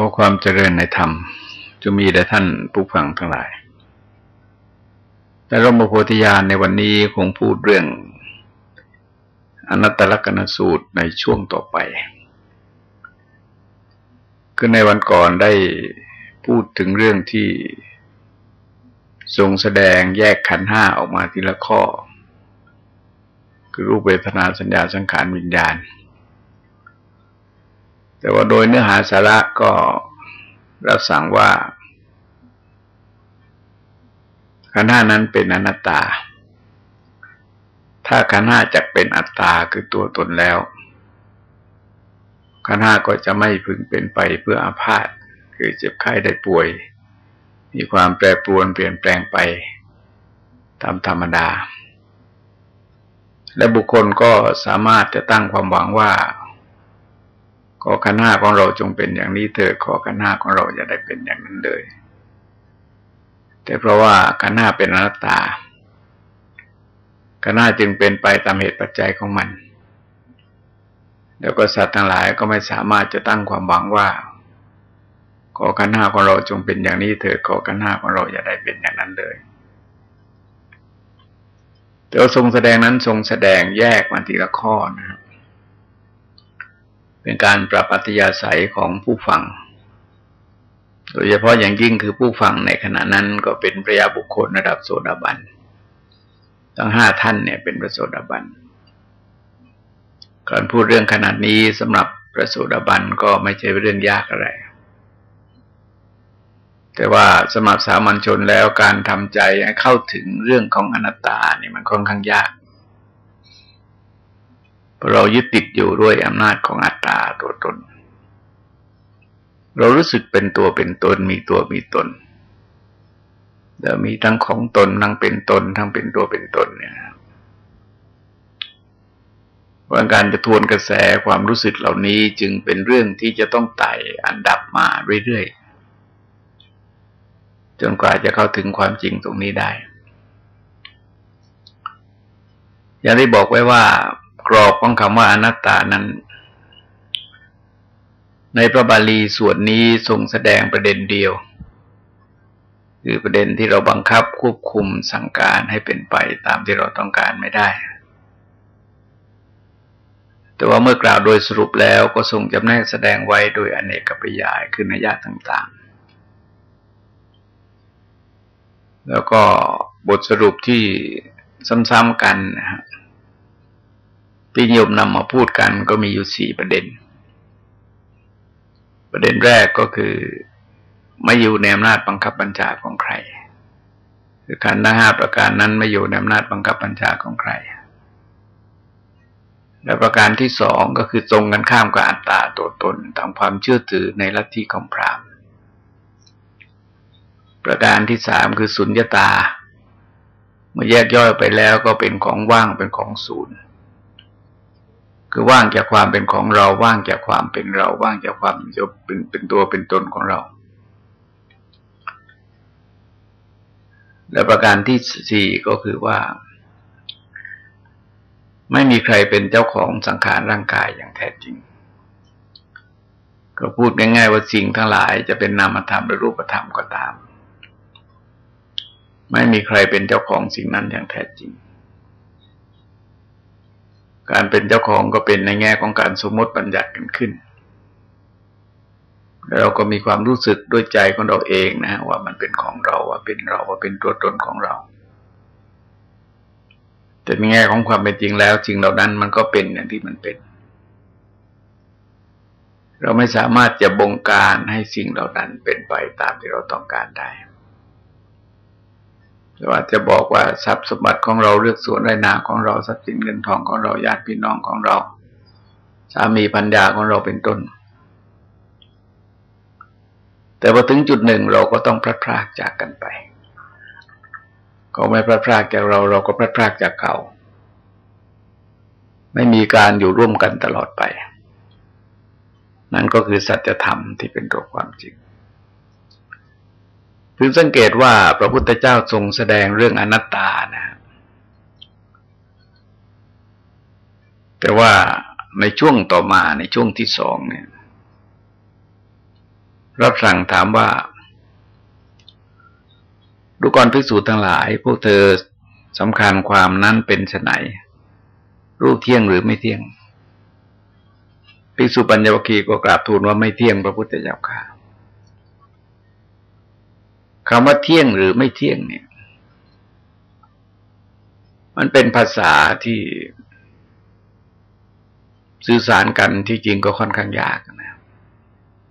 ขอความเจริญในธรรมจะมีแด่ท่านผู้ฟังทั้งหลาย แต่ร่มโพธิญาณในวันนี้คงพูดเรื่อง อนัตตลกนสูตรในช่วงต่อไป คือในวันก่อนได้พูดถึงเรื่องที่ทรงแสดงแยกขันห้าออกมาทีละข้อ คือรูปเวทนาสัญญาสังขารวิญญาณ แต่ว่าโดยเนื้อหาสาระก็รับสั่งว่าขันห้านั้นเป็นอนัตตา ถ้าขันห้าจะเป็นอัตตาคือตัวตนแล้วขันห้าก็จะไม่พึงเป็นไปเพื่ออาพาธคือเจ็บไข้ได้ป่วย มีความแปรปรวนเปลี่ยนแปลงไปตามธรรมดา และบุคคลก็สามารถจะตั้งความหวังว่า ขอขันห้าของเราจงเป็นอย่างนี้เถิดขอขันห้าของเราอย่าได้เป็นอย่างนั้นเลย แต่เพราะว่าขันห้าเป็นอนัตตาขันห้าจึงเป็นไปตามเหตุปัจจัยของมัน แล้วก็สัตว์ทั้งหลายก็ไม่สามารถจะตั้งความหวังว่า ขอขันห้าของเราจงเป็นอย่างนี้เถิดขอขันห้าของเราอย่าได้เป็นอย่างนั้นเลยแต่ทรงแสดงนั้นทรงแสดงแยกมาทีละข้อนะครับ เป็นการปรับอัตยาศัยของผู้ฟัง โดยเฉพาะอย่างยิ่งคือผู้ฟังในขณะนั้นก็เป็นพระยาบุคคลระดับโสดาบัน ทั้งห้าท่านเนี่ยเป็นพระโสดาบันการพูดเรื่องขนาดนี้สำหรับพระโสดาบันก็ไม่ใช่เรื่องยากอะไร แต่ว่าสมัครสามัญชนแล้วการทำใจให้เข้าถึงเรื่องของอนัตตาเนี่ยมันค่อนข้างยาก เรายึดติดอยู่ด้วยอำนาจของอัตตาตัวตน เรารู้สึกเป็นตัวเป็นตนมีตัวมีตนแล้วมีทั้งของตนทั้งเป็นตน ทั้งเป็นตัวเป็นตนเนี่ยว่าการจะทวนกระแสความรู้สึกเหล่านี้จึงเป็นเรื่องที่จะต้องไต่อันดับมาเรื่อยๆ จนกว่าจะเข้าถึงความจริงตรงนี้ได้ อย่างที่บอกไว้ว่า กรอบของคำว่าอนัตตานั้น ในพระบาลีส่วนนี้ทรงแสดงประเด็นเดียว คือประเด็นที่เราบังคับควบคุมสั่งการให้เป็นไปตามที่เราต้องการไม่ได้ แต่ว่าเมื่อกล่าวโดยสรุปแล้วก็ทรงจำแนกแสดงไว้โดยอเนกปริยายคือนัยยะต่างๆ แล้วก็บทสรุปที่ซ้ำๆกันนะฮะ ที่นิยมนำมาพูดกันก็มีอยู่สี่ประเด็น ประเด็นแรกก็คือไม่อยู่ในอำนาจบังคับบัญชาของใคร คือการทั้งห้าประการนั้นไม่อยู่ในอำนาจบังคับบัญชาของใคร และประการที่สองก็คือตรงกันข้ามกับอัตตาตัวตนตามความเชื่อถือในลัทธิของพราหมณ์ ประการที่สามคือสุญญตา เมื่อแยกย่อยไปแล้วก็เป็นของว่างเป็นของศูนย์ คือว่างจากความเป็นของเรา ว่างจากความเป็นเรา ว่างจากความเป็นเป็นตัวเป็นตนของเรา และประการที่สี่ก็คือว่า ไม่มีใครเป็นเจ้าของสังขารร่างกายอย่างแท้จริง ก็พูดง่ายๆว่าสิ่งทั้งหลายจะเป็นนามธรรมหรือรูปธรรมก็ตาม ไม่มีใครเป็นเจ้าของสิ่งนั้นอย่างแท้จริง การเป็นเจ้าของก็เป็นในแง่ของการสมมติบัญญัติกันขึ้น แล้วเราก็มีความรู้สึกด้วยใจของเราเองนะว่ามันเป็นของเราว่าเป็นเราว่าเป็นตัวตนของเรา แต่ในแง่ของความเป็นจริงแล้วจริงเหล่านั้นมันก็เป็นอย่างที่มันเป็น เราไม่สามารถจะบงการให้สิ่งเหล่านั้นเป็นไปตามที่เราต้องการได้ หรือว่าจะบอกว่าทรัพย์สมบัติของเราเลือกส่วนไรนาของเราทรัพย์สินเงินทองของเราญาติพี่น้องของเรา สามีพัญญาของเราเป็นต้น แต่พอถึงจุดหนึ่งเราก็ต้องพลัดพรากจากกันไปเขาไม่พลัดพรากจากเราเราก็พลัดพรากจากเขาไม่มีการอยู่ร่วมกันตลอดไป นั่นก็คือสัจธรรมที่เป็นตัวความจริง พึงสังเกตว่าพระพุทธเจ้าทรงแสดงเรื่องอนัตตานะ แต่ว่าในช่วงต่อมาในช่วงที่สองเนี่ย รับสั่งถามว่า ดูกรภิกษุทั้งหลาย พวกเธอสำคัญความนั้นเป็นไนรูปเที่ยงหรือไม่เที่ยงภิกษุปัญญวคีก็กราบทูลว่าไม่เที่ยงพระพุทธเจ้าค่ะ คำว่าเที่ยงหรือไม่เที่ยงเนี่ย มันเป็นภาษาที่สื่อสารกันที่จริงก็ค่อนข้างยากนะ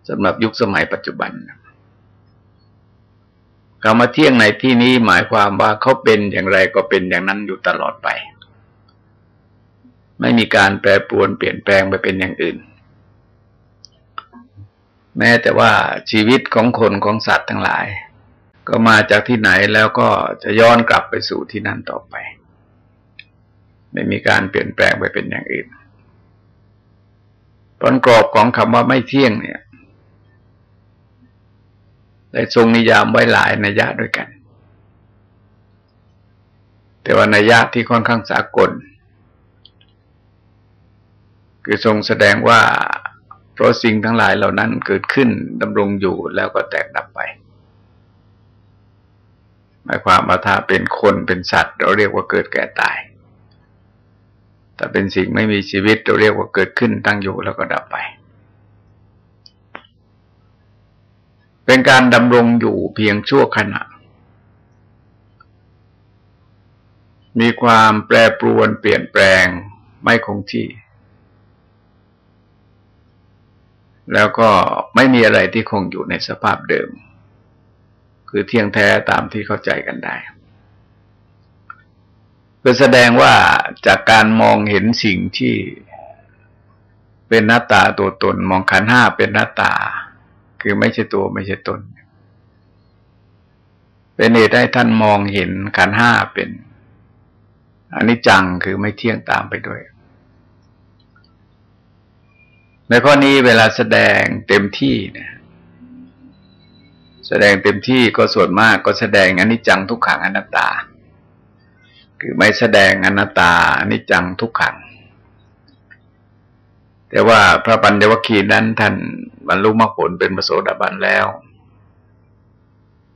สำหรับยุคสมัยปัจจุบันคำว่าเที่ยงในที่นี้หมายความว่าเขาเป็นอย่างไรก็เป็นอย่างนั้นอยู่ตลอดไป ไม่มีการแปรปรวนเปลี่ยนแปลงไปเป็นอย่างอื่น แม้แต่ว่าชีวิตของคนของสัตว์ทั้งหลาย ก็มาจากที่ไหนแล้วก็จะย้อนกลับไปสู่ที่นั่นต่อไป ไม่มีการเปลี่ยนแปลงไปเป็นอย่างอื่นผลกรอบของคำว่าไม่เที่ยงเนี่ยได้ทรงนิยามไว้หลายนัยยะด้วยกัน แต่ว่านัยยะที่ค่อนข้างสากล คือทรงแสดงว่า เพราะสิ่งทั้งหลายเหล่านั้นเกิดขึ้นดำรงอยู่แล้วก็แตกดับไป หมายความว่าถ้าเป็นคนเป็นสัตว์ เราเรียกว่าเกิดแก่ตายถ้าเป็นสิ่งไม่มีชีวิตเราเรียกว่าเกิดขึ้นตั้งอยู่แล้วก็ดับไป เป็นการดำรงอยู่เพียงชั่วขณะ มีความแปรปรวนเปลี่ยนแปลงไม่คงที่ แล้วก็ไม่มีอะไรที่คงอยู่ในสภาพเดิม คือเที่ยงแท้ตามที่เข้าใจกันได้็แสดงว่าจากการมองเห็นสิ่งที่เป็นหน้าตาตัวตน มองขันห้าเป็นหน้าตา คือไม่ใช่ตัวไม่ใช่ตน เป็นเหตุให้ท่านมองเห็นขันห้าเป็นอันนี้จังคือไม่เที่ยงตามไปด้วย ในข้อนี้เวลาแสดงเต็มที่เนี่ย แสดงเต็มที่ก็ส่วนมากก็แสดงอนนี้จังทุกขังอนัตตา คือไม่แสดงอนัตตาอนิจจังทุกขัง แต่ว่าพระปัญญวคีนั้นท่านบรรลุมรรคผลเป็นปโสดาบันแล้ว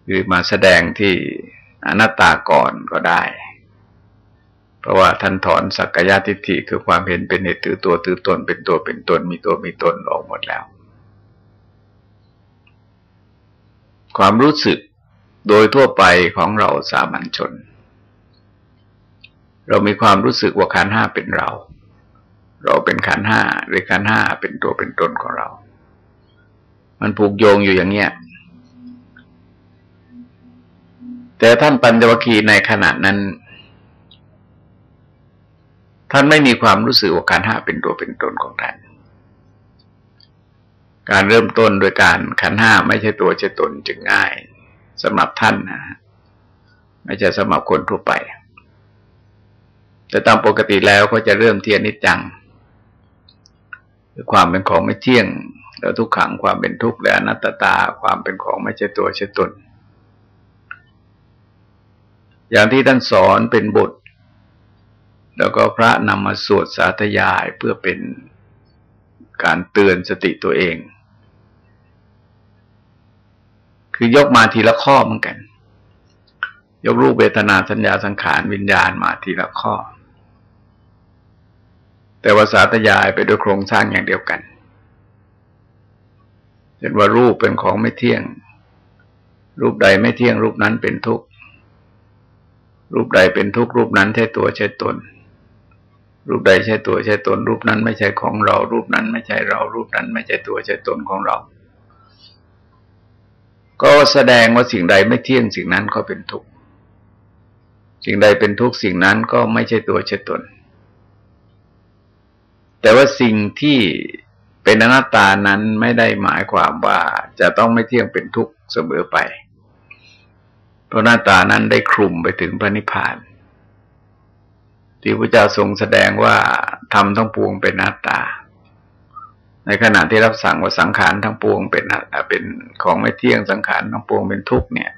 คือมาแสดงที่อนัตตาก่อนก็ได้ เพราะว่าท่านถอนสักกายทิฏฐิคือความเห็นเป็นเหตุถือตัวถือตนเป็นตัวเป็นตนมีตัวมีตนออกหมดแล้ว ความรู้สึกโดยทั่วไปของเราสามัญชน เรามีความรู้สึกว่าขันห้าเป็นเรา เราเป็นขันห้าหรือขันห้าเป็นตัวเป็นตนของเรา มันผูกโยงอยู่อย่างเนี้ยแต่ท่านปัญจวคีในขณะนั้น ท่านไม่มีความรู้สึกว่าขันห้าเป็นตัวเป็นตนของท่าน การเริ่มต้นโดยการขันห้าไม่ใช่ตัวใช่ตนจึงง่ายสำหรับท่านนะไม่ใช่สำหรับคนทั่วไป แต่ตามปกติแล้วก็จะเริ่มเทียนนิจจังคือความเป็นของไม่เที่ยงแล้วทุกขังความเป็นทุกข์และอนัตตา ความเป็นของไม่ใช่ตัวใช่ตน อย่างที่ท่านสอนเป็นบท แล้วก็พระนำมาสวดสาธยายเพื่อเป็น การเตือนสติตัวเอง คือยกมาทีละข้อเหมือนกัน ยกรูปเวทนาสัญญาสังขารวิญญาณมาทีละข้อ แต่ว่าสาธยายไปด้วยโครงสร้างอย่างเดียวกันเห็นว่ารูปเป็นของไม่เที่ยง รูปใดไม่เที่ยงรูปนั้นเป็นทุกข์รูปใดเป็นทุกข์รูปนั้นใช่ตัวใช่ตน รูปใดใช่ตัวใช่ตน รูปนั้นไม่ใช่ของเรา รูปนั้นไม่ใช่เรา รูปนั้นไม่ใช่ตัวใช่ตนของเรา ก็แสดงว่าสิ่งใดไม่เที่ยงสิ่งนั้นก็เป็นทุกข์สิ่งใดเป็นทุกข์สิ่งนั้นก็ไม่ใช่ตัวใช่ตน แต่ว่าสิ่งที่เป็นอนัตตานั้นไม่ได้หมายความว่าจะต้องไม่เที่ยงเป็นทุกข์เสมอไป เพราะหน้าตานั้นได้คลุมไปถึงพระนิพพาน ที่พระเจ้าทรงแสดงว่าทำทั้งปวงเป็นหน้าตา ในขณะที่รับสั่งว่าสังขารทั้งปวงเป็นเป็นของไม่เที่ยงสังขารทั้งปวงเป็นทุกข์เนี่ย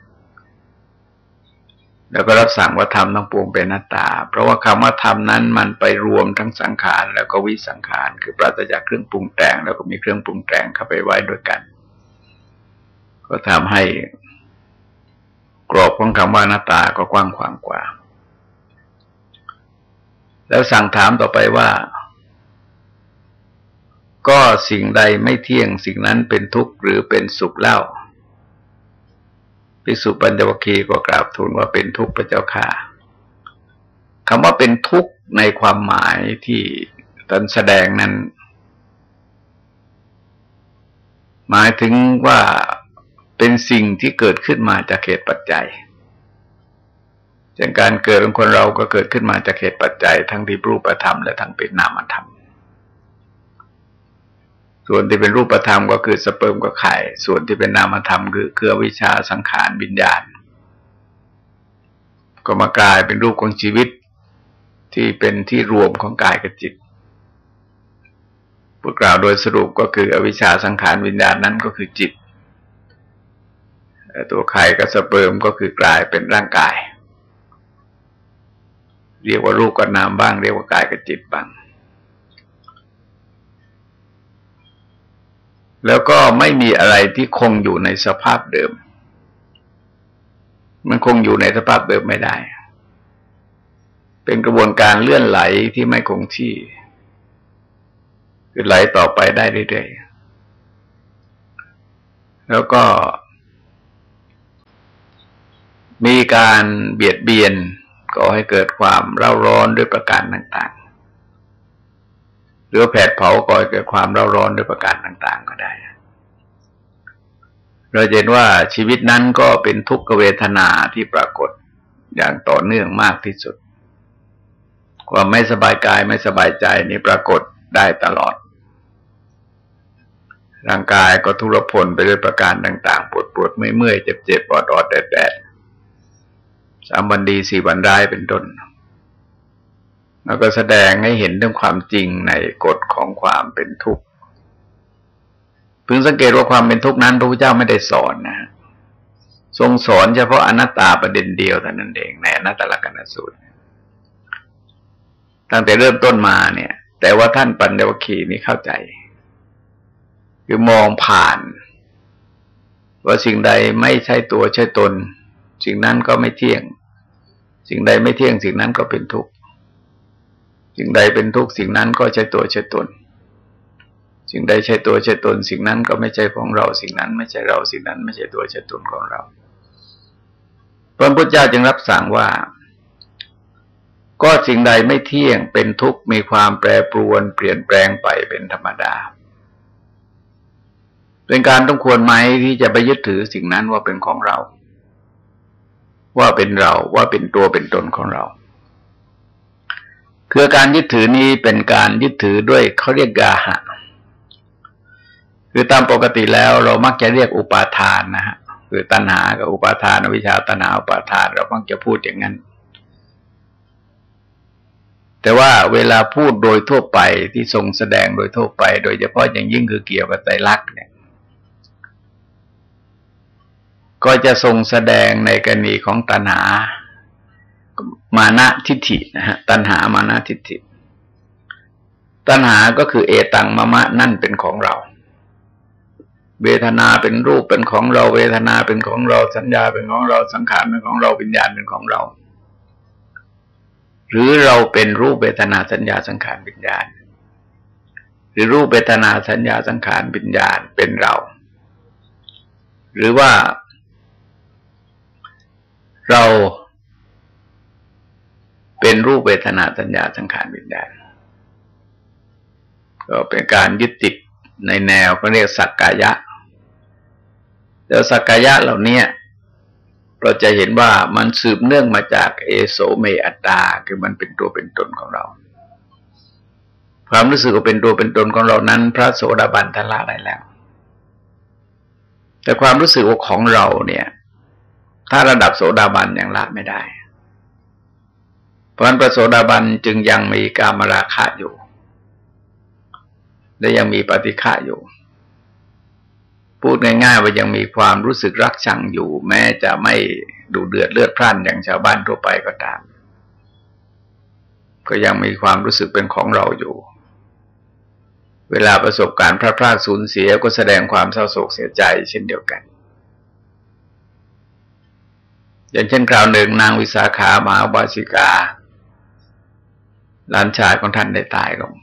แล้วก็รับสั่งว่าธรรมทั้งปวงเป็นนัตตา เพราะว่าคำว่าธรรมนั้นมันไปรวมทั้งสังขารแล้วก็วิสังขารคือปราศจากเครื่องปรุงแต่งแล้วก็มีเครื่องปรุงแต่งเข้าไปไว้ด้วยกัน ก็ทำให้กรอบของคำว่าหน้าตาก็กว้างขวางกว่า แล้วสั่งถามต่อไปว่า ก็สิ่งใดไม่เที่ยงสิ่งนั้นเป็นทุกข์หรือเป็นสุขเล่าภิกษุปัญจวัคคีย์ก็กราบทูลว่าเป็นทุกข์พระเจ้าค่ะคำว่าเป็นทุกข์ในความหมายที่ตนแสดงนั้น หมายถึงว่าเป็นสิ่งที่เกิดขึ้นมาจากเหตุปัจจัย อย่างการเกิดของคนเราก็เกิดขึ้นมาจากเหตุปัจจัย ทั้งที่รูปธรรมและทั้งเป็นนามธรรม ส่วนที่เป็นรูปธรรมก็คือสเปิร์มกับไข่ ส่วนที่เป็นนามธรรมคือเครือวิชาสังขารวิญญาณ ก็มากลายเป็นรูปของชีวิตที่เป็นที่รวมของกายกับจิตพูดกล่าวโดยสรุปก็คืออวิชชาสังขารวิญญาณนั้นก็คือจิต ตัวไข่กับสเปิร์มก็คือกลายเป็นร่างกาย เรียกว่ารูปกับนามบ้าง เรียกว่ากายกับจิตบ้าง แล้วก็ไม่มีอะไรที่คงอยู่ในสภาพเดิม มันคงอยู่ในสภาพเดิมไม่ได้ เป็นกระบวนการเลื่อนไหลที่ไม่คงที่คือไหลต่อไปได้เรื่อยๆ แล้วก็มีการเบียดเบียน ก็ให้เกิดความเร่าร้อนด้วยประการต่างๆ หรือแผดเผาก็ให้เกิดความเร่าร้อนด้วยประการต่าง ๆ ก็ได้ เราเห็นว่าชีวิตนั้นก็เป็นทุกขเวทนาที่ปรากฏอย่างต่อเนื่องมากที่สุด ความไม่สบายกายไม่สบายใจนี่ปรากฏได้ตลอด ร่างกายก็ทุรพลไปด้วยประการต่าง ๆ ปวดปวดเมื่อยเมื่อยเจ็บเจ็บปอดอดแดดแดด สามวันดีสี่วันร้ายเป็นต้นแล้วก็แสดงให้เห็นเรื่องความจริงในกฎของความเป็นทุกข์พึงสังเกตว่าความเป็นทุกข์นั้นพระพุทธเจ้าไม่ได้สอนนะทรงสอนเฉพาะอนัตตาประเด็นเดียวเท่านั้นเองในอนัตตลกนสูตร ตั้งแต่เริ่มต้นมาเนี่ย แต่ว่าท่านปัญญวคีนี่เข้าใจ คือมองผ่าน ว่าสิ่งใดไม่ใช่ตัวใช่ตน สิ่งนั้นก็ไม่เที่ยง สิ่งใดไม่เที่ยงสิ่งนั้นก็เป็นทุกข์สิ่งใดเป็นทุกข์สิ่งนั้นก็ใช่ตัวใช่ตน สิ่งใดใช่ตัวใช่ตน สิ่งนั้นก็ไม่ใช่ของเรา สิ่งนั้นไม่ใช่เราสิ่งนั้นไม่ใช่ตัวใช่ตนของเราพระพุทธเจ้าจึงรับสั่งว่า ก็สิ่งใดไม่เที่ยงเป็นทุกข์มีความแปรปรวน เปลี่ยนแปลงไปเป็นธรรมดา เป็นการต้องควรไหมที่จะไปยึดถือสิ่งนั้นว่าเป็นของเรา ว่าเป็นเราว่าเป็นตัวเป็นตนของเรา คือการยึดถือนี้เป็นการยึดถือด้วยเขาเรียกกาหะ คือตามปกติแล้วเรามักจะเรียกอุปาทานนะฮะคือตัณหากับอุปาทานวิชาตัณหาอุปาทาน เรามักจะพูดอย่างนั้น แต่ว่าเวลาพูดโดยทั่วไปที่ทรงแสดงโดยทั่วไป โดยเฉพาะอย่างยิ่งคือเกี่ยวกับไตรลักษณ์เนี่ย ก็จะทรงแสดงในกรณีของตัณหา มานะทิฏฐินะฮะตัณหามานะทิฏฐิ ตัณหาก็คือเอตังมะมะนั่นเป็นของเรา เวทนาเป็นรูปเป็นของเรา เวทนาเป็นของเราสัญญาเป็นของเราสังขารเป็นของเราวิญญาณเป็นของเรา หรือเราเป็นรูปเวทนาสัญญาสังขารวิญญาณ หรือรูปเวทนาสัญญาสังขารวิญญาณเป็นเรา หรือว่า เราเป็นรูปเวทนาสัญญาสังขารวิญญาณก็เป็นการยึดติดในแนวก็เรียกสักกายะแล้วสักกายะเหล่านี้เราจะเห็นว่ามันสืบเนื่องมาจากเอโสเมอัตตา คือมันเป็นตัวเป็นตนของเรา ความรู้สึกว่าเป็นตัวเป็นตนของเรานั้น พระโสดาบันทละได้แล้ว แต่ความรู้สึกว่าของเราเนี่ย ถ้าระดับโสดาบันยังละไม่ได้ เพราะนั้นพระโสดาบันจึงยังมีกามราคะอยู่ และยังมีปฏิฆะอยู่ พูดง่ายๆว่ายังมีความรู้สึกรักชังอยู่ แม้จะไม่ดูเดือดเลือดพร่านอย่างชาวบ้านทั่วไปก็ตาม ก็ยังมีความรู้สึกเป็นของเราอยู่ เวลาประสบการณ์พระพรากสูญเสียก็แสดงความเศร้าโศกเสียใจเช่นเดียวกัน อย่างเช่นคราวหนึ่งนางวิสาขามหาบาสิกาหลานชายของท่านได้ตายลง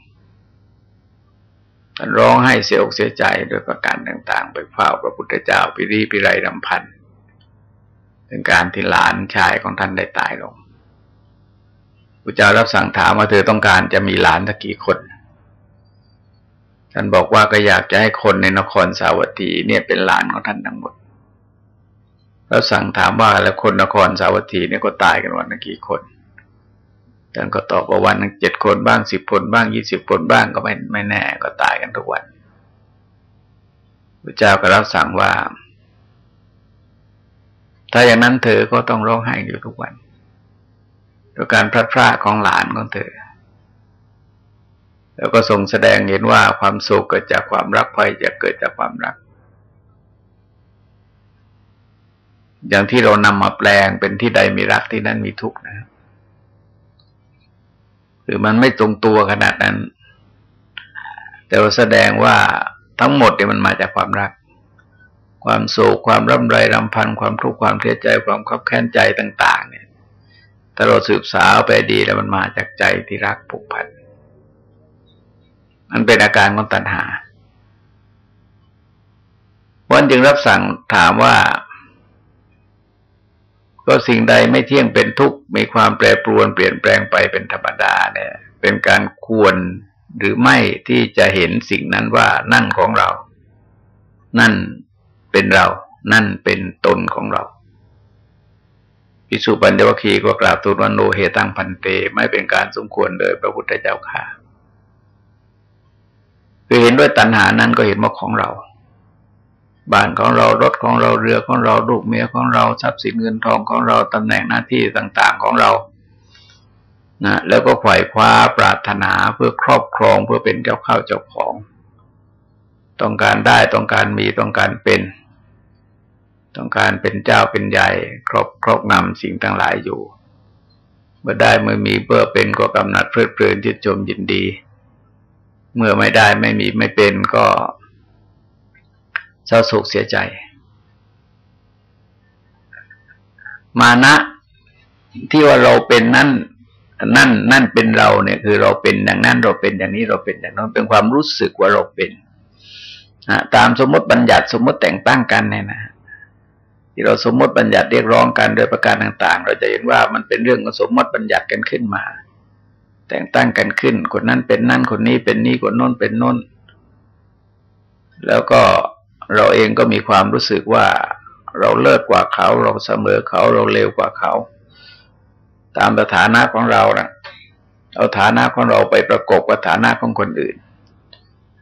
ท่านร้องให้เสียอกเสียใจโดยประการต่าง ๆ ไปเฝ้าพระพุทธเจ้าปิรีปิไรรำพันเป็นการที่หลานชายของท่านได้ตายลงพระเจ้ารับสั่งถามว่าเธอต้องการจะมีหลานสักกี่คน ท่านบอกว่าก็อยากจะให้คนในนครสาวัตถีเนี่ยเป็นหลานของท่านทั้งหมด แล้วสั่งถามว่าแล้วคนนครสาวัตถีเนี่ยก็ตายกันวันละกี่คนท่านก็ตอบว่าวันเจ็ดคนบ้างสิบคนบ้างยี่สิบคนบ้างก็ไม่ไม่แน่ก็ตายกันทุกวันพระเจ้าก็รับสั่งว่า ถ้าอย่างนั้นเธอก็ต้องร้องไห้อยู่ทุกวันด้วยการพลัดพรากของหลานของเธอ แล้วก็ทรงแสดงเห็นว่าความสุขเกิดจากความรักภัยจะเกิดจากความรัก อย่างที่เรานำมาแปลงเป็นที่ใดมีรักที่นั่นมีทุกข์นะครับคือมันไม่ตรงตัวขนาดนั้น แต่ว่าแสดงว่าทั้งหมดเนี่ยมันมาจากความรัก ความโศกความร่ำไรรำพันความทุกข์ความเสียใจความขับแค้นใจต่าง ๆ เนี่ยถ้าเราสืบสาวไปดีแล้วมันมาจากใจที่รักผูกพันมันเป็นอาการของตัณหาวันจึงรับสั่งถามว่า ก็สิ่งใดไม่เที่ยงเป็นทุกข์มีความแปรปรวนเปลี่ยนแปลงไปเป็นธรรมดาเนี่ย เป็นการควรหรือไม่ที่จะเห็นสิ่งนั้นว่านั่นของเรา นั่นเป็นเรา นั่นเป็นตนของเราพิสุปัญญวคีก็กล่าวตูนวันโนเฮตังพันเต ไม่เป็นการสมควรเลยพระพุทธเจ้าค่ะคือเห็นด้วยตัณหานั้นก็เห็นว่าของเรา บ้านของเรารถของเราเรือของเราลูกเมียของเราทรัพย์สินเงินทองของเราตำแหน่งหน้าที่ต่างๆของเรานะแล้วก็ไขว่คว้าปรารถนาเพื่อครอบครองเพื่อเป็นเจ้าข้าวเจ้าของ ต้องการได้ต้องการมีต้องการเป็น ต้องการเป็นเจ้าเป็นใหญ่ ครอบครอบนำสิ่งทั้งหลายอยู่เมื่อได้เมื่อมีเพื่อเป็นก็กำหนัดเพลิดเพลินจิตจมยินดี เมื่อไม่ได้ไม่มีไม่เป็นก็ เศร้าโศกเสียใจ มานะที่ว่าเราเป็นนั่นนั่น นั่นเป็นเราเนี่ย คือเราเป็นอย่างนั้นเราเป็นอย่างนี้เราเป็นอย่างนั้นเป็นความรู้สึกว่าเราเป็นตามสมมติบัญญัติสมมติแต่งตั้งกันเนี่ยนะที่เราสมมติบัญญัติเรียกร้องกันโดยประการต่าง ๆ เราจะเห็นว่ามันเป็นเรื่องของสมมติบัญญัติกันขึ้นมา แต่งตั้งกันขึ้น คนนั้นเป็นนั่นคนนี้เป็นนี่คนโน้นเป็นโน้น แล้วก็ เราเองก็มีความรู้สึกว่าเราเลิศกว่าเขา เราเสมอเขาเราเร็วกว่าเขา ตามสถานะของเรานะเอาฐานะของเราไปประกบกับฐานะของคนอื่น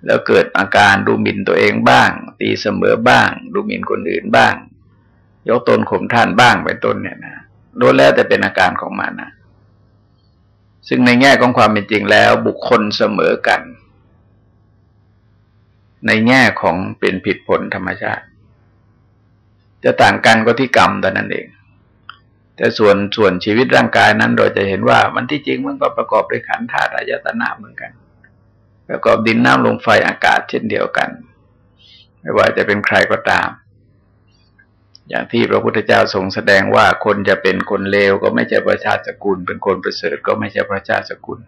แล้วเกิดอาการดูหมิ่นตัวเองบ้าง ตีเสมอบ้าง ดูหมิ่นคนอื่นบ้าง ยกตนข่มท่านบ้างเป็นต้นเนี่ยนะโดนแล้วแต่เป็นอาการของมันนะซึ่งในแง่ของความเป็นจริงแล้ว บุคคลเสมอกัน ในแง่ของเป็นผิดผลธรรมชาติ จะต่างกันก็ที่กรรมแต่นั้นเอง แต่ส่วนส่วนชีวิตร่างกายนั้นเราจะเห็นว่ามันที่จริงมันก็ประกอบด้วยขันธ์ธาตุอายตนะเหมือนกันประกอบดินน้ำลมไฟอากาศเช่นเดียวกัน ไม่ว่าจะเป็นใครก็ตาม อย่างที่พระพุทธเจ้าทรงแสดงว่าคนจะเป็นคนเลวก็ไม่ใช่ประชาสกุล เป็นคนประเสริฐก็ไม่ใช่พระชาสกุล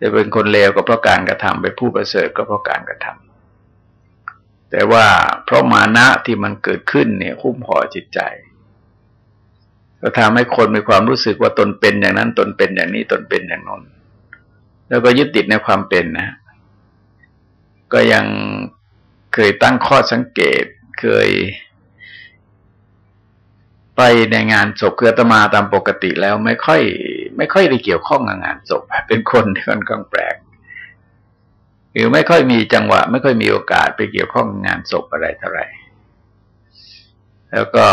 จะเป็นคนเลวก็เพราะการกระทำเป็นผู้ประเสริฐก็เพราะการกระทำแต่ว่าเพราะมานะที่มันเกิดขึ้นเนี่ยคุ้มห่อจิตใจ ก็ทำให้คนมีความรู้สึกว่าตนเป็นอย่างนั้นตนเป็นอย่างนี้ตนเป็นอย่างนั้นแล้วก็ยึดติดในความเป็นนะ ก็ยังเคยตั้งข้อสังเกตเคย ไปในงานศพเคือตมาตามปกติแล้วไม่ค่อย ไม่ค่อยได้เกี่ยวข้องกับงานศพเป็นคนที่ค่อนข้างแปลกหรือไม่ค่อยมีจังหวะ ไม่ค่อยมีโอกาสไปเกี่ยวข้องงานศพอะไรเท่าไหร่ แล้วก็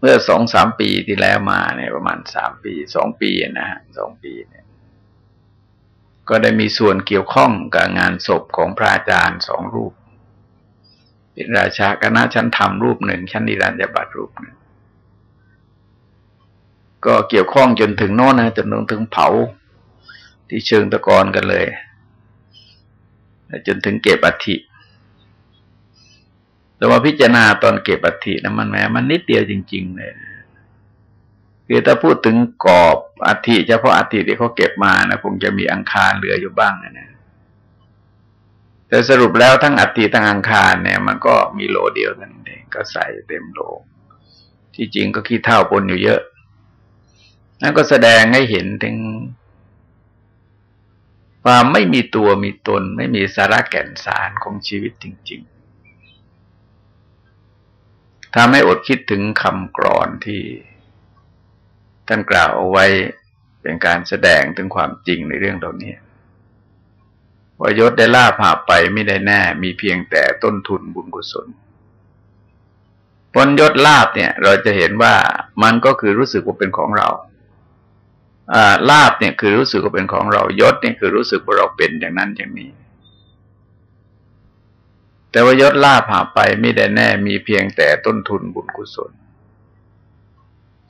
เมื่อสองสามปีที่แล้วมาเนี่ยประมาณสามปีสองปีนะฮะสองปีเนี่ย ก็ได้มีส่วนเกี่ยวข้องกับงานศพของพระอาจารย์สองรูปเป็นราชาคณะชั้นธรรมรูปหนึ่งชั้นนิรันดรบัตรรูปหนึ่ง ก็เกี่ยวข้องจนถึงโน่นนะจนถึงเผา ที่เชิงตะกอนกันเลย จนถึงเก็บอัฐิแต่ว่าพิจารณาตอนเก็บอัฐินะมันแหมมันนิดเดียวจริง ๆ เลยคือถ้าพูดถึงกรอบอัฐิเฉพาะอัฐิที่เขาเก็บมานะคงจะมีอังคารเหลืออยู่บ้างนะแต่สรุปแล้วทั้งอัฐิทั้งอังคารเนี่ย มันก็มีโลเดียวกันเองก็ใส่เต็มโลที่จริงก็ขี้เท่าปนอยู่เยอะ นั่นก็แสดงให้เห็นถึงความไม่มีตัวมีตน ไม่มีสาระแก่นสารของชีวิตจริง ๆทำให้อดคิดถึงคำกรอนที่ท่านกล่าวเอาไว้เป็นการแสดงถึงความจริงในเรื่องเหล่านี้ว่ายศได้ล่าผ่าไปไม่ได้แน่ มีเพียงแต่ต้นทุนบุญกุศลผลยศลาบเนี่ย เราจะเห็นว่ามันก็คือรู้สึกว่าเป็นของเรา ลาบเนี่ยคือรู้สึกว่าเป็นของเรายศเนี่ยคือรู้สึกว่าเราเป็นอย่างนั้นอย่างนี้ แต่ว่ายศลาบผ่าไปไม่ได้แน่มีเพียงแต่ต้นทุนบุญกุศล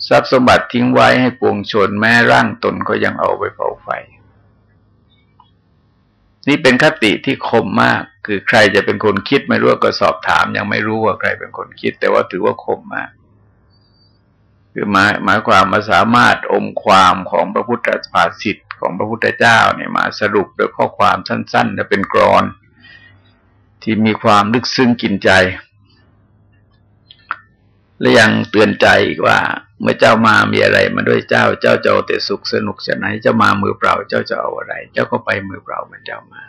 ทรัพย์สมบัติทิ้งไว้ให้ปวงชนแม้ร่างตนก็ยังเอาไปเผาไฟ นี่เป็นคติที่คมมาก คือใครจะเป็นคนคิดไม่รู้ก็สอบถาม ยังไม่รู้ว่าใครเป็นคนคิด แต่ว่าถือว่าคมมาก คือหมายหมายความมาสามารถอมความของพระพุทธภาษิตของพระพุทธเจ้าเนี่ยมาสรุปด้วยข้อความสั้นๆและเป็นกรอน ที่มีความลึกซึ้งกินใจ และยังเตือนใจอีกว่า เมื่อเจ้ามามีอะไรมาด้วยเจ้า เจ้าจะเอาแต่สุขสนุกจะไหนเจ้ามามือเปล่าเจ้าจะเอาอะไร เจ้าก็ไปมือเปล่าเหมือนเจ้ามา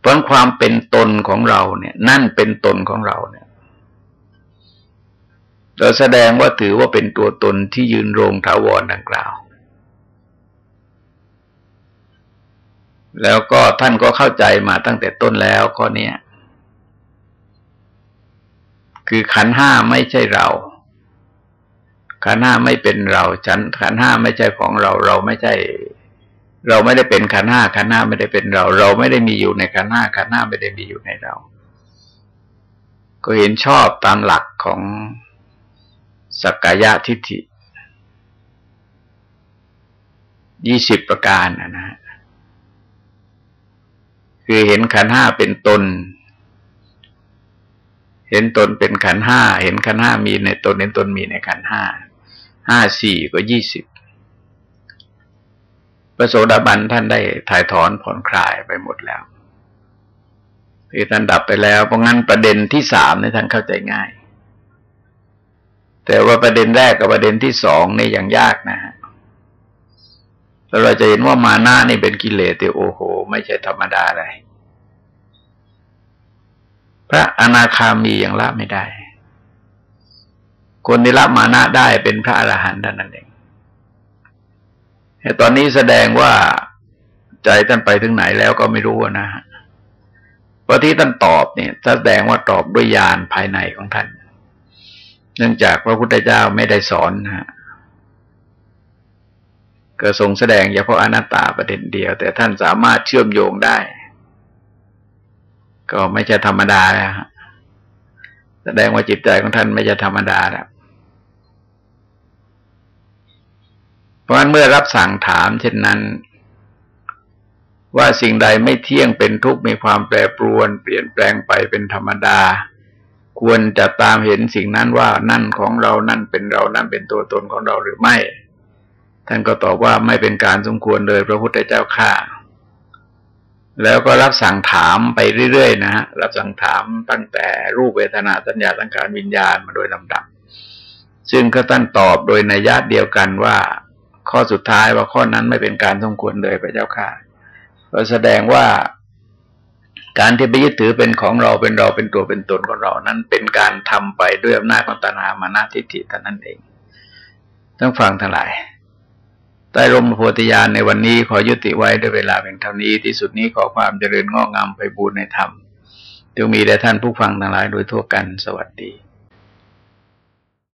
เพราะความเป็นตนของเราเนี่ย นั่นเป็นตนของเราเนี่ย เราแสดงว่าถือว่าเป็นตัวตนที่ยืนโรงถาวรดังกล่าว แล้วก็ท่านก็เข้าใจมาตั้งแต่ต้นแล้วข้อนี้คือขันห้าไม่ใช่เรา ขันห้าไม่เป็นเราฉันขันห้าไม่ใช่ของเรา เราไม่ใช่ เราไม่ได้เป็นขันห้าขันห้าไม่ได้เป็นเรา เราไม่ได้มีอยู่ในขันห้าขันห้าไม่ได้มีอยู่ในเรา ก็เห็นชอบตามหลักของ สักกายะทิฏฐิยี่สิบประการนะฮะคือเห็นขันห้าเป็นตน เห็นตนเป็นขันห้า เห็นขันห้ามีในตน เห็นตนมีในขันห้า ห้าสี่ก็ยี่สิบพระโสดาบันท่านได้ถ่ายถอนผ่อนคลายไปหมดแล้วคือท่านดับไปแล้ว เพราะงั้นประเด็นที่สามในท่านเข้าใจง่าย แต่ว่าประเด็นแรกกับประเด็นที่สองนี่ยังยากนะฮะเราจะเห็นว่ามานะนี่เป็นกิเลสแต่โอ้โห ไม่ใช่ธรรมดาเลยพระอนาคามียังละไม่ได้ คนที่ละมานะได้เป็นพระอรหันต์เท่านั้นเองแต่ตอนนี้แสดงว่าใจท่านไปถึงไหนแล้วก็ไม่รู้นะฮะเพราะที่ท่านตอบเนี่ยแสดงว่าตอบด้วยญาณภายในของท่าน เนื่องจากพระพุทธเจ้าไม่ได้สอนนะฮะก็ทรงแสดงเฉพาะอนัตตาประเด็นเดียว แต่ท่านสามารถเชื่อมโยงได้ ก็ไม่ใช่ธรรมดาแล้วแสดงว่าจิตใจของท่านไม่ใช่ธรรมดาแล้วเพราะฉะนั้นเมื่อรับสั่งถาม เช่นนั้น ว่าสิ่งใดไม่เที่ยงเป็นทุกข์มีความแปรปรวน เปลี่ยนแปลงไปเป็นธรรมดา ควรจะตามเห็นสิ่งนั้นว่านั่นของเรานั่นเป็นเรานั่นเป็นตัวตนของเราหรือไม่ ท่านก็ตอบว่าไม่เป็นการสมควรเลยพระพุทธเจ้าข้าแล้วก็รับสั่งถามไปเรื่อยๆนะฮะรับสั่งถามตั้งแต่รูปเวทนาสัญญาสังขารวิญญาณมาโดยลำดับ ซึ่งก็ท่านตอบโดยในัยยะเดียวกันว่า ข้อสุดท้ายว่าข้อนั้นไม่เป็นการสมควรเลยพระเจ้าค่ะก็แสดงว่า การที่ไปยึดถือเป็นของเราเป็นเราเป็นตัวเป็นตนของเรานั้นเป็นการทำไปด้วยอำนาจของตนามานาทิฏฐิเท่านั้นเองต้องฟังทั้งหลายใต้ร่มโพธิญาณในวันนี้ขอยุติไว้ด้วยเวลาเพียงเท่านี้ที่สุดนี้ขอความเจริญงอกงามไปบูรณนธรรมจงมีแด่ท่านผู้ฟังทั้งหลายโดยทั่วกันสวัสดี